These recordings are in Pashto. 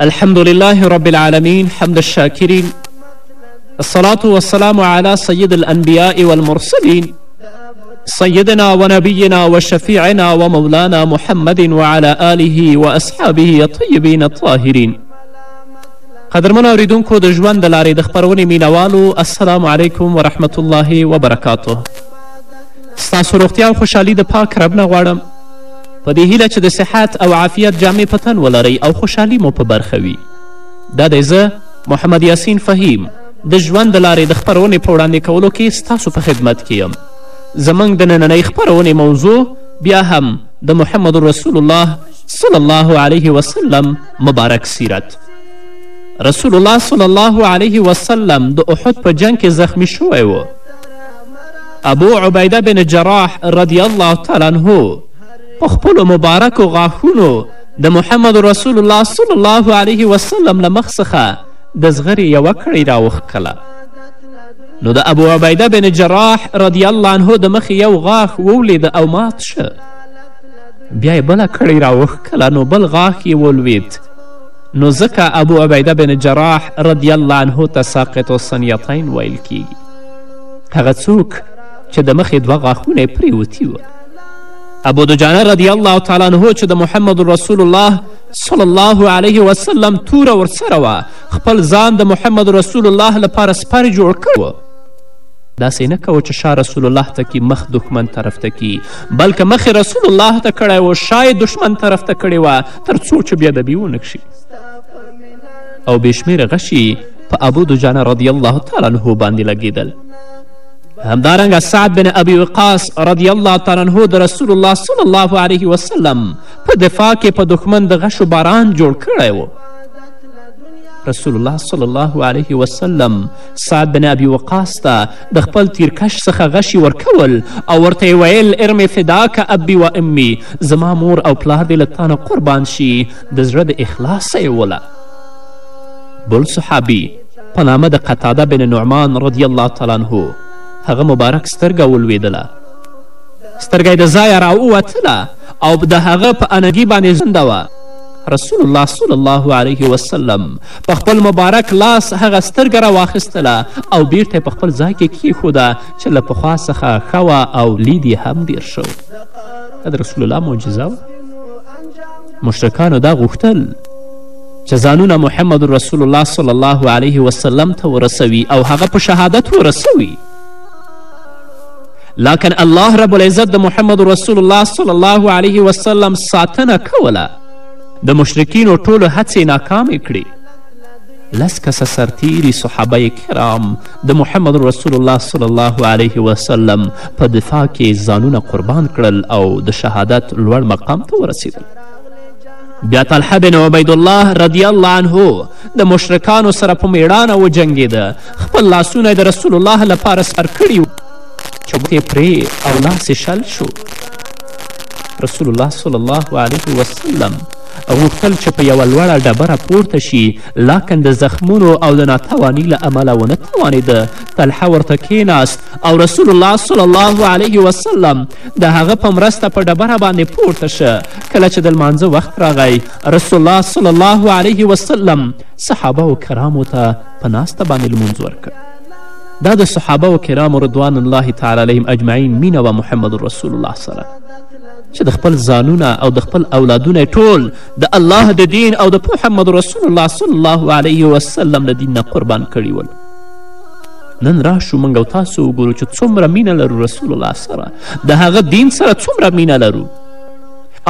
الحمد لله رب العالمين حمد الشاکرین الصلاة والسلام على سيد الأنبياء والمرسلين سيدنا ونبينا وشفيعنا ومولانا محمد وعلى آله وأصحابه الطيبين الطاهرين قدرمن اوریدونکو د ژوند د لارې د خپرونې مینوالو السلام علیکم ورحمت الله وبرکاته ستاسو روغتیا او خوشحالي د پاک رب نه غواړم په دې هیله چې د صحت او عافیت جامې په تن ولرئ او خوشحالي مو په برخه وي دا دی زه محمد یاسین فهیم د ژوند د لارې د خپرونې په وړاندې کولو کې ستاسو په خدمت کې یم زموږ د نننۍ خپرونې موضوع بیا هم د محمد رسول الله صلی الله علیه وسلم مبارک سیرت رسول الله صلی الله علیه وسلم د احد په جنگ کې زخمی شوی و ابو عبیده بن جراح رضی الله تعالی عنه په خپلو مبارکو غاښونو د محمد رسول الله صلی الله علیه وسلم له مخ څخه د زغرې یوه کړۍ راوښکله نو د ابو عبیده بن جراح رضی الله عنه د مخې یو غاښ وولید او مات شه بیا یې بله کړۍ راوښکله نو بل غاښ یې ولوید نو ځکه ابو عبیده بن جراح رضی الله عنه ته ساقط السنیتین ویل کیږي هغه څوک چې د مخې دوه غاښونه یې پریوتي وه ابو دجانه رضی الله تعالی عنه چې د محمد رسول الله صلی الله علیه وسلم توره ورسره وه خپل ځان د محمد رسول الله لپاره سپر جوړ کړی داسې نه کوه چې شا رسول الله ته کی مخ دښمن طرف ته کی بلکې مخ رسول الله ته کړی و شا یې دښمن طرف ته کړې وه تر څو چې بیادبي ونه کړي او بې شمېره غشي په ابو دجانه رضی الله تعالی عنه باندې لګېدل همدارنګه سعد بن ابي وقاص رضی الله تعالی عنه د رسول الله صلی الله علیه وسلم په دفاع کې په دښمن د غشو باران جوړ کړی و رسول الله صلی الله علیه وسلم سعد بن ابي وقاص ته د خپل تیرکش څخه غشي ورکول او ورته یې ویل ارمې فداک ابي و امي زما مور او پلار دې له تانه قربان شي د زړه د اخلاصه یې وله بل صحابي په نامه د قتاده بن نعمان رضی الله تعالی عنه هغه مبارک سترګه ولوېدله سترګه د ځایه راووتله او د هغه په انګي باندې زنده وه رسول الله صلی الله علیه وسلم په خپل مبارک لاس هغه سترګه راواخیستله او بیرته یې په خپل ځای کې کیښوده چې له پخوا څخه ښه وه او لید یې هم ډیر ښه دا د رسول الله معجزه وه مشرکانو دا غوښتل چې ځانونه محمد رسول الله صلی الله علیه وسلم ته ورسوي او هغه په شهادت ورسوي لکن الله رب العزت د محمد رسول الله صلی الله علیه وسلم ساتنه کوله د مشرکینو ټولو هڅې ناکامې کړې لس کسه سرتیري صحابه کرام د محمد رسول الله صلی الله علیه وسلم په دفاع کې ځانونه قربان کړل او د شهادت لوړ مقام ته ورسېدل بیا طلحه بن عبیدالله رضی الله عنه د مشرکانو سره په میړانه وجنګېده خپل لاسونه د رسول الله لپاره سر کړي چوبتې پرې او لاس شل شو رسول الله صلی الله علیه وسلم غوښتل چې په یوه لوړه ډبره پورته شي لاکن د زخمونو او د ناتواني له امله ونه توانېده طلحه ورته کیناست او رسول الله صلی الله علیه وسلم د هغه په مرسته په ډبره باندې پورته شه کله چې د لمانځه وخت راغی رسول الله صلی الله علیه وسلم صحابه و کرامو ته په ناسته باندې لمونځ ورکړ دا د صحابه و کرامو رضوان الله تعالی علیهم اجمعین مینه و محمد رسول الله سره چې د خپل ځانونه او د خپل اولادونه ټول د الله د دین او د محمد رسول الله صلی الله علیه وسلم د دین نه قربان کړي ول نن راشو موږ او تاسو وګورو چې څومره مینه لرو رسول الله سره د هغه دین سره څومره مینه لرو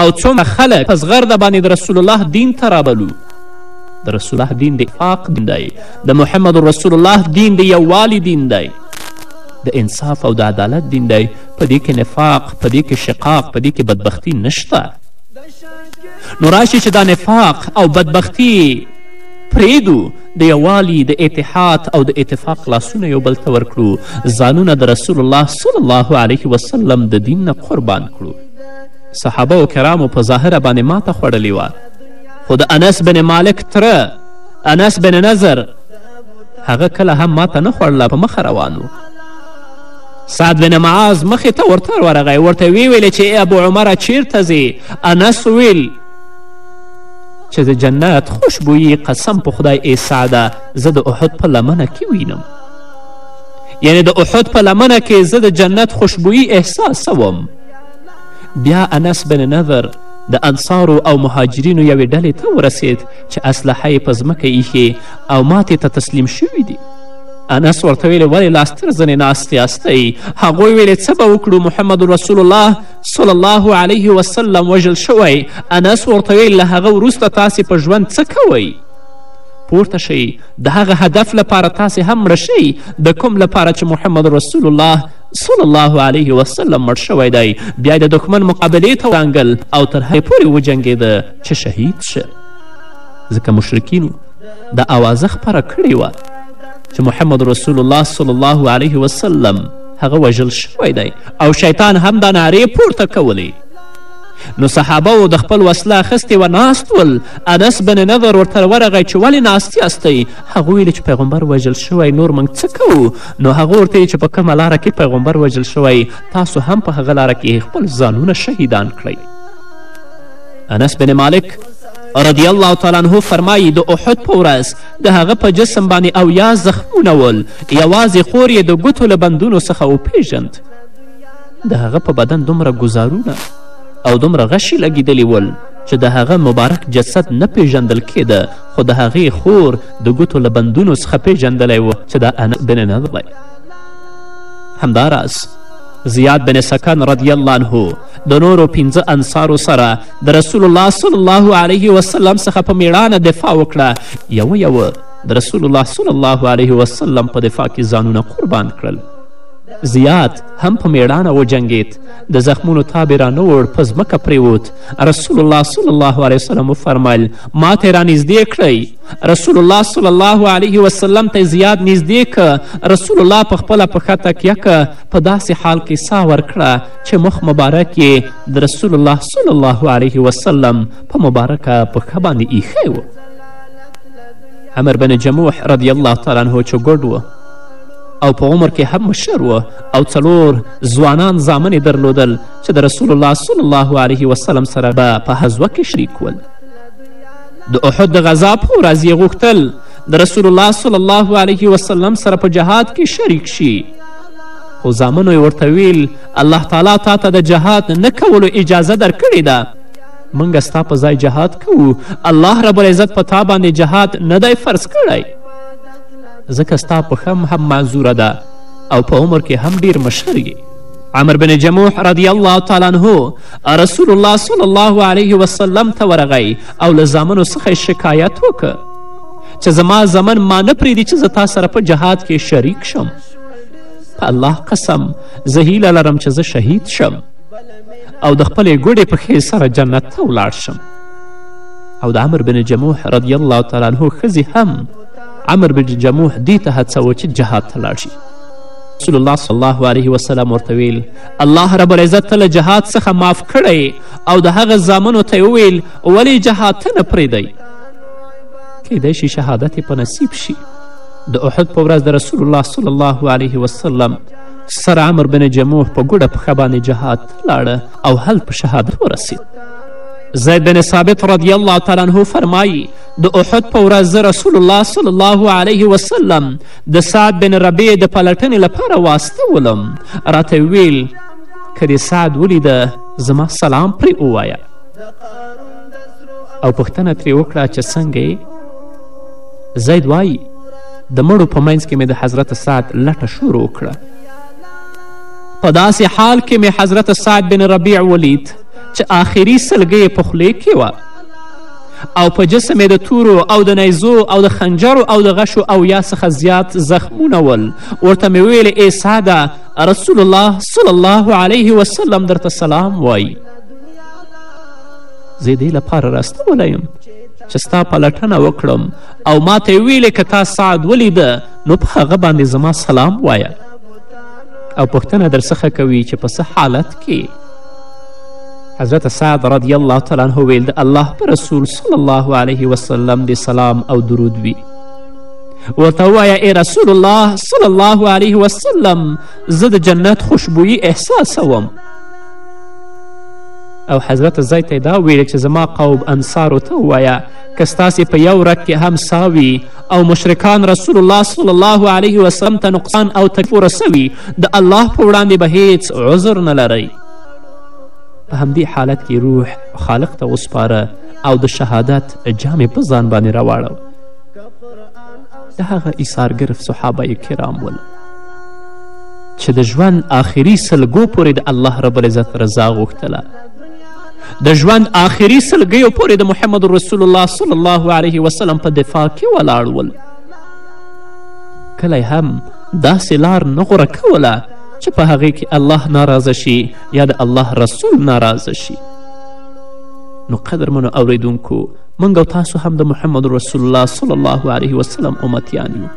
او څومره خلک په زغرده باندې د رسول الله دین ته رابلو د رسول الله دین د اتفاق دین دی د محمد رسول الله دین د یووالي دین دی د انصاف او د عدالت دین دی په دې کې نفاق په دې کې شقاق په دې کې بدبختی نشته نو راشي چې دا نفاق او بدبختی پرېږدو د یووالي د اتحاد او د اتفاق لاسونه یو بل ته ورکړو ځانونه د رسول الله صلی الله علیه وسلم د دین نه قربان کړو صحابه و کرامو په ظاهره باندې ماته خوړلې وه خو د انس بن مالک تره انس بن نظر هغه کله هم ماته نه خوړله په مخه روانو سعد بن معاذ مخې ته ورته ورغی ورته ویې ویلې چې ای ابو عمره چیرته ځې انس ویل چې د جنت خوشبویي قسم په خدای ایسا ده زه د احد په لمنه کې وینم یعنی د احد په لمنه کې زه د جنت خوشبویي احساسوم بیا انس بن نظر د انصارو او مهاجرینو یوې ډلې ته ورسید چې اسلحه یې په ځمکه ایښې او ماتې ته تسلیم شوي دي انس ورته ویلې ولې لاستر ځنې ناست یاستئ هغوی ویلې څه به وکړو محمد رسول الله صلی الله علیه وسلم وژل شوی انس ورته ویل له هغه وروسته تاسې په ژوند څه کوئ پورته شئ د هغه هدف لپاره تاسې هم مړه شئ د کوم لپاره چې محمد رسول الله صلی الله علیه وسلم مړ شوی دی بیا د دښمن مقابلې ته ورانګل او تر هغې پورې وجنګېده چې شهید شه ځکه مشرکینو دا اوازه خپره کړې وه چې محمد رسول الله صلی الله علیه وسلم هغه وژل شوی دی او شیطان هم دا نارې پورته کولې نو صحابه و د خپل وسله اخیستې وه ناست ول انس بن نظر ورته ورغی چې ولې ناست یاستئ هغه ویل چې پیغمبر وژل شوی نور موږ څه کوو نو هغه ورته چې په کومه لاره کې پیغمبر وژل شوی تاسو هم په هغه لاره کې خپل ځانونه شهیدان کړئ انس بن مالک رضی الله تعالی عنه فرمایی د احد په ورځ د هغه په جسم باندې اویا زخمونه ول یوازې خور یې د ګوتو له بندونو څخه وپیژند د هغه په بدن دومره ګزارونه او دومره غشي لګیدلي ول چې د هغه مبارک جسد نه پیژندل کېده خو د هغې خور د ګوتو له بندونو څخه پیژندلی و چې دا انس بن نضر دی همداراز زیاد بن سکن رضی الله عنه د نورو پنځه انصارو سره د رسول الله صلی الله علیه وسلم څخه په میړانه دفاع وکړه یوه یوه د رسول الله صلی الله علیه وسلم په دفاع کې ځانونه قربان کړل زیات هم په میړانه وجنګید د زخمونو تاب یې رانوړ په ځمکه پریوت رسول الله صلی الله علیه وسلم وفرمیل ما ته یې رانږدې کړئ رسول الله صلی الله علیه وسلم ته زیات نږدې که رسول الله په خپله پښه تکیه که په داسې حال کې ساه ورکړه چې مخ مبارک یې د رسول الله صلی الله علیه وسلم په مبارکه پښه باندې ایښی و عمر بن جموح رضی الله تعالی عنه چې ګډ و او په عمر کې هم مشر و او څلور ځوانان زامن یې درلودل چې د رسول الله صلی الله علیه وسلم سره به په حزوه کې شریک ول د احد د غذا په ورځ یې غوښتل د رسول الله صلی الله علیه وسلم سره په جهاد کې شریک شي خو زامنو یې ورته ویل الله تعالی تا ته د جهاد نه کولو اجازه درکړې ده موږ ستا په ځای جهاد کوو الله رب العزت په تا باندې جهاد نه دی فرض کړی ځکه ستا پښه هم معذوره ده او په عمر کې هم ډیر مشر یې عمر بن جموح رضی الله تعالی عنه رسول الله صلی الله علیه وسلم ته ورغی او له زامنو څخه شکایت وکړ چې زما زمن ما نه پرېږدي چې زه تا سره په جهاد کې شریک شم په الله قسم زه هیله لرم چې زه شهید شم او د خپلې ګوډې پښې سره جنت ته ولاړ شم او د عمر بن جموح رضی الله تعالی عنه ښځې هم عمر بن جموح دې ته هڅوه چې جهاد ته لاړ شي رسول الله صلی الله علیه وسلم ورته ویل الله رب العزت ته له جهاد څخه معاف کړی او د هغه زامنو ته یې وویل ولې جهاد ته نه پرېږدئ کیدای شي شهادت په نصیب شي د احد په ورځ د رسول الله صلی الله علیه وسلم سر عمر بن جموح په ګوډه پښه باندې جهاد لاړه او هلته شهادت ورسید زید بن ثابت رضی الله تعالی عنه فرمایی د احد په ورځ زه رسول الله صلی الله علیه وسلم د سعد بن ربیع د پلټنې لپاره واستولم راته ویل که دې سعد ولیده زما سلام پرې ووایه او پوښتنه ترې وکړه چې څنګه یې زید وایي د مړو په منځ کې مې د حضرت سعد لټه شروع کړه په داسې حال کې مې حضرت سعد بن ربیع ولید چې آخري سلګۍ په خولې کې وه او په جسم یې د تورو او د نیزو او د خنجرو او د غشو او یا څخه زیات زخمونه ول ورته مې وویل ای ساده رسول الله صلی الله علیه وسلم درته سلام وایي زه دې لپاره راستولی یم چې ستا پلټنه وکړم او ما ته یې ویلې که تا سعد ولیده نو په هغه باندې زما سلام وایه او پوښتنه در څخه کوي چې په څه حالت کې حضرت سعد رضی الله تعالی عنه ویل د الله په رسول صلی الله علیه وسلم د سلام او درود وي ورته ووایه ای رسول الله صلی الله علیه وسلم زه د جنت خوشبویي احساسوم او حضرت زید ته یې دا ویل چې زما قوم انصارو ته ووایه که ستاسې په یو رګ کې هم سا وي او مشرکان رسول الله صلی الله علیه وسلم ته نقصان او تکلیف ورسوي د الله په وړاندې به هیڅ عذر نه لرئ په همدې حالت کې روح خالق ته وسپاره او د شهادت جام په ځان باندې راواړوه د هغه ایثارګرف صحابه کرام ول چې د ژوند آخري سلګو پورې د الله رب العزت رضا غوښتله د ژوند آخري سلګیو پورې د محمد رسول الله صلی الله علیه وسلم په دفاع کې ولاړ ول کلی هم داسې لار نه غوره کوله چې په هغې کې الله ناراضه شي یا د الله رسول ناراضه شي نو قدرمنو اوریدونکو موږ او تاسو هم د محمد رسول الله صلی الله علیه وسلم امتیان یو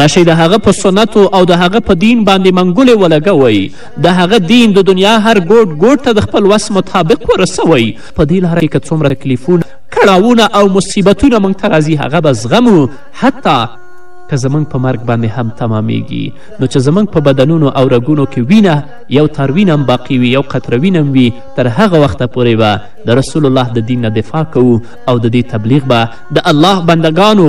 راشئ د هغه په سنتو او د هغه په دین باندې منګولې ولګوئ د هغه دین د دنیا هر ګوټ ګوټ ته د خپل وس مطابق ورسوئ په دې لاره کې که څومره تکلیفونه کړاوونه او مصیبتونه موږ ته راځي هغه به زغمو حتی که زموږ په مرګ باندې هم تمامیږي نو چې زموږ په بدنونو او رګونو کې وینه یو تار وینه هم باقي وي یو قطره وینه وي تر هغه وخته پورې به د رسول الله د دین نه دفاع کوو او د دې تبلیغ به د الله بندګانو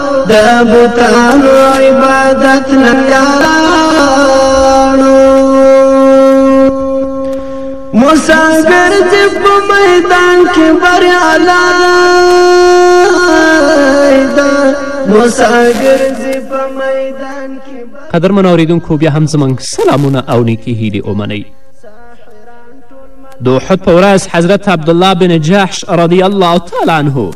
د بوتانو عبادت نه لاړو مسافر دې په میدان کې بریالا مسافر دې په میدان کې قدرمن اوریدونکو بیا هم زموږ سلامونه او نیکې هیلې ومنئ د احد په ورځ حضرت عبدالله بن جحش رضی الله تعالی عنه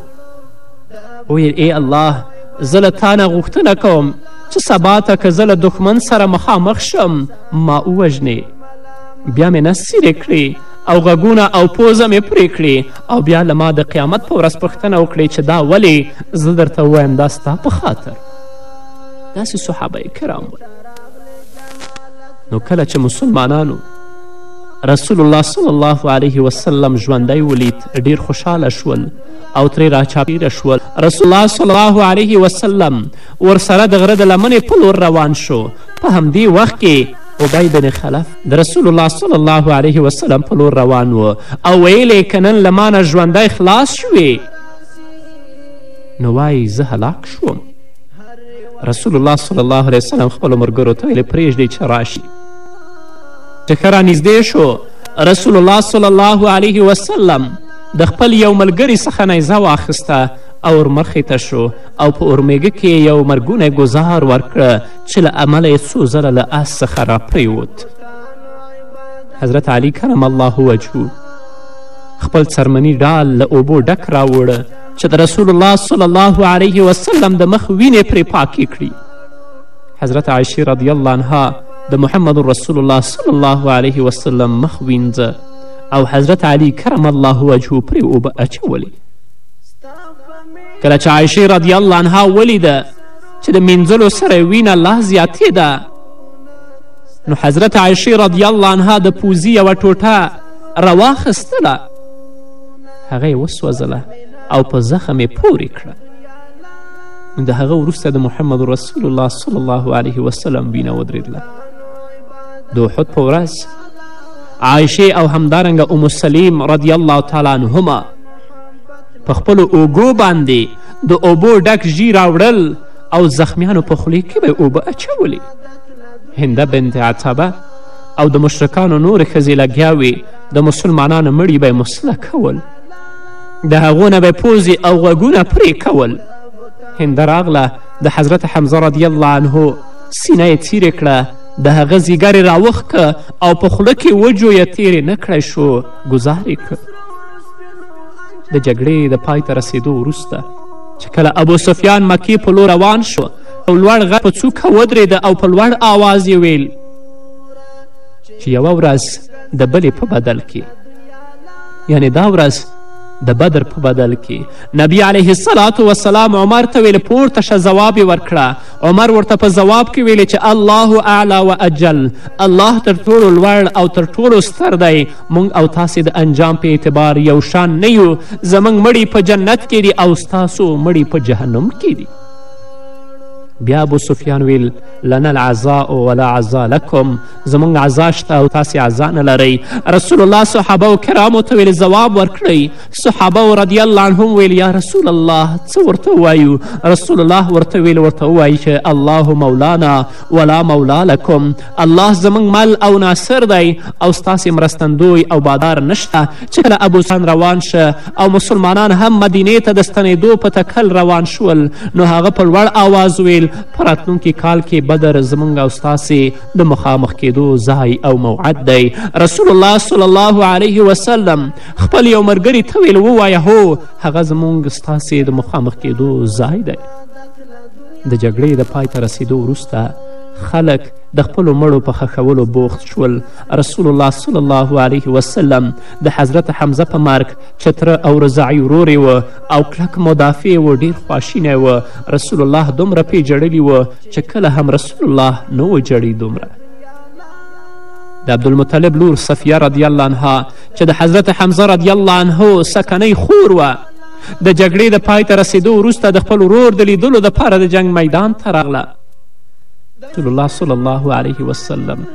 ویل ای الله زه له تا نه غوښتنه کوم چې سبا ته که زه له دښمن سره مخامخ شم ما ووژنې بیا مې نسیرې کړې او غږونه او پوزه مې پرې کړې او بیا له ما د قیامت په ورځ پوښتنه وکړې چې دا ولې زه درته ووایم دا ستا په خاطر داسې صحابه کرام ول نو کله چې مسلمانانو رسول الله صلی الله علیه وسلم ژوندی ولید ډیر خوشحاله شول او ترې راچاپېره شول رسول الله صلی الله علیه وسلم ورسره د غره د لمنې په لور روان شو په همدې وخت کې ابی بن خلف د رسول الله صلی الله علیه وسلم په لور روان و او ویل یې که نن له ما نه ژوندی خلاص شوې نو وایي زه هلاک شوم رسول الله صلی الله علیه وسلم خپلو ملګرو ته ویلې پرېږدئ چې راشي چې ښه رانږدې شو رسول الله صلی الله علیه وسلم د خپل یو ملګري څخه نیزه واخیسته او ورمخې ته شو او په اورمیږه کې یې یو مرګونی ګزار ورکړه چې له امله یې څو ځله له اس څخه راپریوت حضرت علی کرم الله وجهو خپل څرمني ډال له اوبو ډک راوړه چې د رسول الله صلی الله علیه وسلم د مخ وینې پرې پاکې کړي حضرت عایشې رضی الله عنها د محمد رسول الله صلی الله علیه وسلم مخ وینځه او حضرت علی کرم الله وجهه پرې اوبه اچولې کله چې عایشې رضی الله عنها ولیده چې د مینځلو سره وینه لا زیاتېده نو حضرت عایشې رضی الله عنها د پوزي یوه ټوټه راواخیستله هغه یې وسوځله او په زخم یې پورې کړه د هغه وروسته د محمد رسول الله صلی الله علیه وسلم وینه ودرېدله د احد په ورځ عایشې او همدارنګه ام سلیم رضی الله تعالی عنهما په خپلو اوږو باندې د اوبو ډک ژی راوړل او زخمیانو په خولې کې به اوبه اچولې هنده بنت عتبه او د مشرکانو نورې ښځې لګیا وې د مسلمانانو مړي به یې مسله کول د هغو نه به پوزې او غوږونه پرې کول هنده راغله د حضرت حمزه رضی الله عنه سینه یې څیرې کړه د هغه ځیګر یې راوښکه او په خوله کې وجویه تیر یې نه کړای شو ګذار یې کړ د جګړې د پای ته رسېدو وروسته چې کله ابو سفیان مکې په لور روان شو او لوړ غږ په څوکه ودرېده او په لوړ آواز یې ویل چې یوه ورځ د بلې په بدل کې یعنې دا ورځ د بدر په بدل کې نبی علیه السلام عمر ته ویل پورته شه ځواب یې ورکړه عمر ورته په ځواب کې ویلې چې الله اعلی و اجل الله تر ټولو لوړ او تر ټولو ستر دی موږ او تاسې د انجام په اعتبار یو شان نه یو زموږ مړي په جنت کې دي او ستاسو مړي په جهنم کې دي بیا ابو سفیان ویل لنا العزاء ولا عزا لکم زموږ عزا شته او تاسې عزا نه لرئ رسول الله صحابه و کرامو ته ویل ځواب ورکړئ صحابه رضی الله عنهم ویل یا رسول الله څه ورته ووایو رسول الله ورته ویل ورته ووایي چې الله مولانا ولا مولا لکم الله زموږ مل او ناصر دی او ستاسې مرستندوی او بادار نشته چې کله ابوسان روان شه او مسلمانان هم مدینې ته د ستنېدو په تکل روان شول نو هغه په لوړ آواز ویل په راتلونکي کال کې بدر زموږ او ستاسې د مخامخ کېدو ځای او موعد دی رسول الله صلی الله علیه وسلم خپل یو مرګري ته ویل ووایه هو هغه زموږ ستاسې د مخامخ کېدو ځای دی د جګړې د پای ته رسېدو وروسته خلک د خپلو مړو په خښولو بوخت شول رسول الله صلی الله علیه وسلم د حضرت حمزه په مرګ چې تره او رضعی ورور و او کلک مدافع و ډیر خواشینی و رسول الله دومره پې جړلي و چې کله هم رسول الله نه و جړی دومره د عبدالمطلب لور صفیه رضی الله عنها چې د حضرت حمزه رضی الله عنه سکنۍ خور وه د جګړې د پای ته رسېدو وروسته د خپل ورور د لیدلو دپاره د جنګ میدان ته راغله رسول الله صلی الله علیه وسلم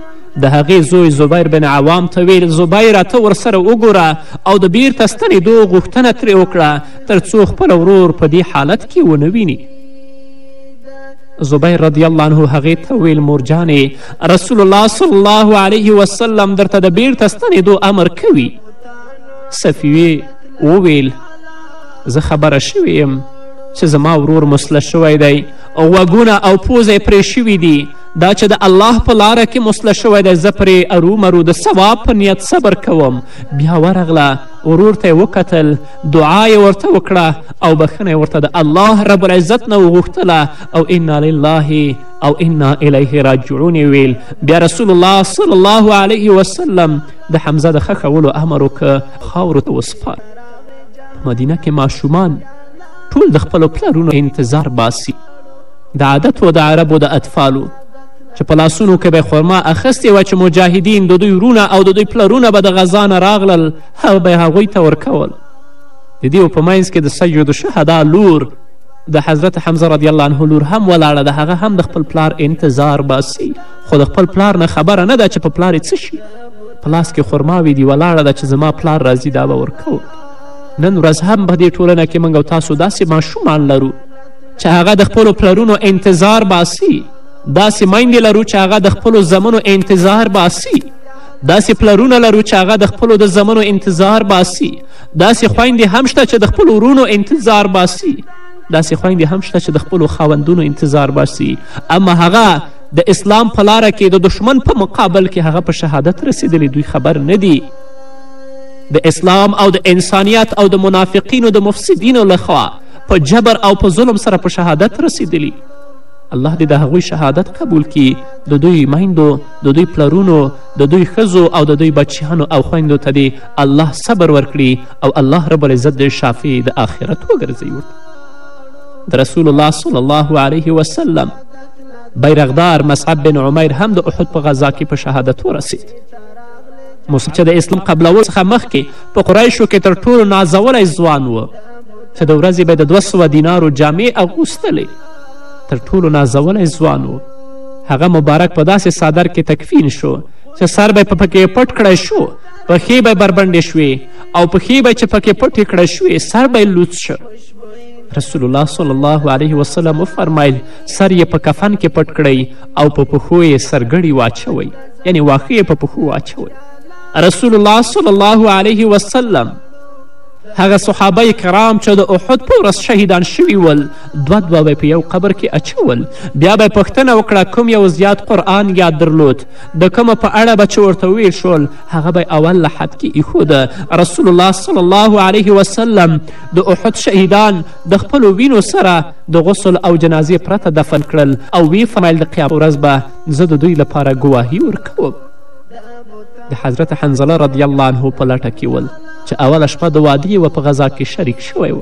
د هغې زوی زبیر بن عوام ته ویل زبیره ته ورسره وګوره او د بیرته ستنېدو غوښتنه ترې وکړه تر څو خپل ورور په دې حالت کې ونه ویني زبیر رضی الله عنه هغې ته وویل مورجانې رسول الله صلی الله علیه وسلم درته د بیرته ستنېدو امر کوي صفیې وویل زه خبره شوې یم چې زما ورور مسله شوی دی غوږونه او پوزه یې پرې شوي دي دا چې د الله په لاره کې مسله شوی دی زه پرې ارومرو د ثواب په نیت صبر کوم بیا ورغله ورور ته یې وکتل دعا یې ورته وکړه او بخښنه یې ورته د الله رب العزت نه وغوښتله او انا لله او انا الیه راجعون یې ویل بیا رسول الله صلی الله علیه وسلم د حمزه د خښولو امر وکړه خاورو ته وسپار مدینه کې ماشومان ټول د خپلو پلرونو انتظار باسي د عادت و د عربو د اطفالو چې په لاسونو کې به خورما اخیستې وه چې مجاهدین د دوی ورونه او د دوی پلرونه به د غزا نه راغلل هغه به هغوی ته ورکول د دیو په منځ کې د سید شهدا لور د حضرت حمزه رضی الله عنه لور هم ولاړه ده هغه هم د خپل پلار انتظار باسي خو د خپل پلار نه خبره نه ده چې په پلار څه شي په لاس کې خرماوې دي ولاړه ده چې زما پلار راځي دا به ورکوم نن ورځ هم په دې ټولنه کې موږ او تاسو داسې ماشومان لرو چې هغه د خپلو پلرونو انتظار باسي داسې میندې لرو چې هغه د خپلو زمنو انتظار باسي داسې پلرونه لرو چې هغه د خپلو د زمنو انتظار باسي داسې خویندې هم شته چې د خپلو ورونو انتظار باسي داسې خویندې هم شته چې د خپلو خاوندونو انتظار باسي اما هغه د اسلام په لاره کې د دښمن په مقابل کې هغه په شهادت رسیدلی دوی خبر نه دي د اسلام او د انسانیت او د منافقینو د مفسدینو لخوا په جبر او په ظلم سره په شهادت رسیدلی الله دې د هغوی شهادت قبول کړي د دوی میندو د دوی پلرونو، د دوی ښځو او د دوی بچیانو او خویندو ته دې الله صبر ورکړي او الله رب العزت دې شافع د آخرت وګرځوي ورته د رسول الله صلی الله علیه وسلم بیرغدار مصعب بن عمیر هم د احد په غذا کې په شهادت ورسید موسی چې د اسلام قبلولو څخه مخکې په قریشو کې تر ټولو نازولی ځوان و چې د ورځې به د دوه سوه دینارو جامې اغوستلې تر ټولو نازولی ځوان و هغه مبارک په داسې څادر کې تکفین شو چې سر به په پکې پټ کړی شو پښې به بربنډې شوې او پښې به چې پکې پټې کړی شوې سر به لوڅ شو رسول الله صلی الله علیه وسلم وفرمایل سر یې په کفن کې پټ کړئ او په پښو یې سرګړی واچوئ یعنی واښه یې په پښو واچوئ رسول الله صلی الله علیه وسلم هغه صحابه کرام چې د احد په ورځ شهیدان شوي ول دوه دوه به په یو قبر کې اچول بیا به پوښتنه وکړه کوم یو زیات قرآن یاد درلود د کومه په اړه به چې ورته وویل شول هغه به اول لحد کې ایښوده رسول الله صلی الله علیه وسلم د احد شهیدان د خپلو وینو سره د غسل او جنازې پرته دفن کړل او وی فرمایل د قیام ورځ به زه د دوی لپاره ګواهي ورکوم د حضرت حنزله رضی الله عنه په لټه کې ول چې اوله شپه د واده یې و په غذا کې شریک شوی و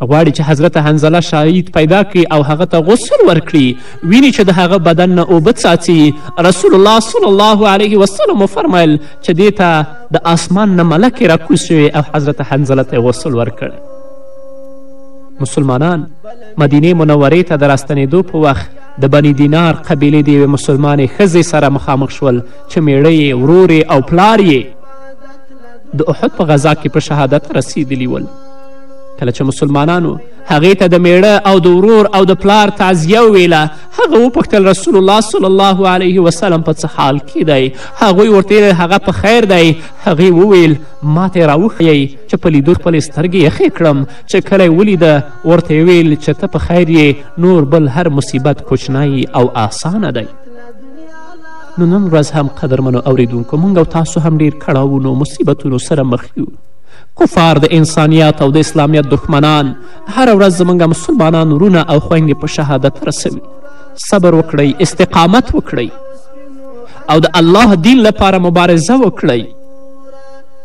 غواړي چې حضرت حنزله شهید پیدا کړي او هغه ته غسل ورکړي ویني چې د هغه بدن نه اوبه څاڅي رسول الله صلی الله علیه وسلم وفرمیل چې دې ته د آسمان نه ملکې راکوز شوې او حضرت حنزله ته غسل ورکړ مسلمانان مدینه منورې ته د راستنېدو په وخت د بني دینار قبیلې د یوې مسلمانې ښځې سره مخامخ شول چې میړه یې ورور او پلار یې د احد په غذا کې په شهادت رسېدلي ول کله چې مسلمانانو هغې ته د میړه او د ورور او د پلار تعزیه وویله هغه وپوښتل رسول الله صلی الله علیه وسلم په څه حال کې دی هغوی ورته هغه په خیر دی هغې وویل ماته راوښیئ چې په لیدو خپلې سترګې یخې کړم چې کله یې ولیده ورته یې ویل چې ته په خیر یې نور بل هر مصیبت کوچنی او آسانه دی نو نن ورځ هم قدرمنو اوریدونکو موږ او تاسو هم ډیر کړاوونو مصیبتونو سره مخ یو کفار د انسانیت او د اسلامیت دښمنان هره ورځ زموږ مسلمانان ورونه او خویندې په شهادت رسوي صبر وکړئ استقامت وکړئ او د الله دین لپاره مبارزه وکړئ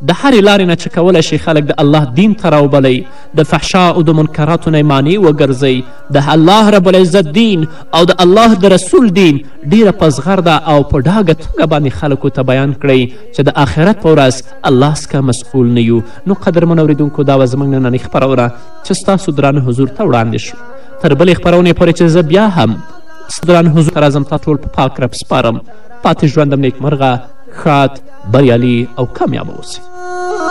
د هرې لارې نه چې کولی شئ خلک د الله دین ته راوبلئ د فحشا او د منکراتو نه معنی وګرځئ د الله رب العزت دین او د الله د رسول دین ډېره په زغرده او په ډاګه توګه باندې خلکو ته بیان کړئ چې د آخرت په ورځ الله څخه مسئول نه یو نو قدرمن اورېدونکو دا وه زموږ نننۍ خپرونه چې ستاسو درانه حضور ته وړاندې شو تر بلې خپرونې پورې چې زه بیا هم درانه حضور ته راځم تا ټول په پاک رب سپارم پاتې ژوندم نیکمرغه ښاد بریالي او کامیابه اوسئ